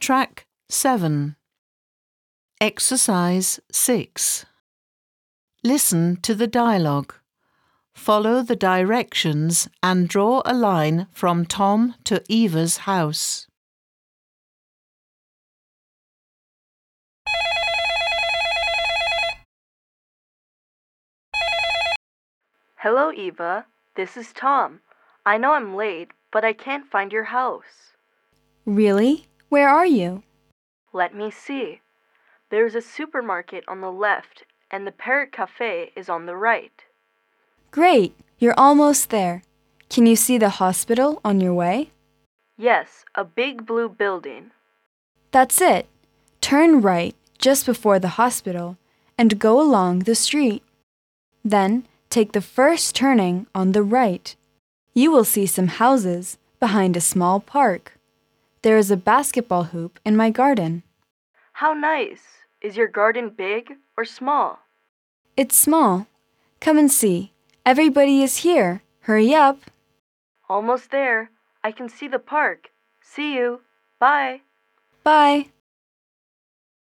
Track 7. Exercise 6. Listen to the dialogue. Follow the directions and draw a line from Tom to Eva's house. Hello, Eva. This is Tom. I know I'm late, but I can't find your house. Really? Where are you? Let me see. There's a supermarket on the left, and the Parrot Cafe is on the right. Great! You're almost there. Can you see the hospital on your way? Yes, a big blue building. That's it. Turn right just before the hospital and go along the street. Then take the first turning on the right. You will see some houses behind a small park. There is a basketball hoop in my garden. How nice! Is your garden big or small? It's small. Come and see. Everybody is here. Hurry up. Almost there. I can see the park. See you. Bye. Bye.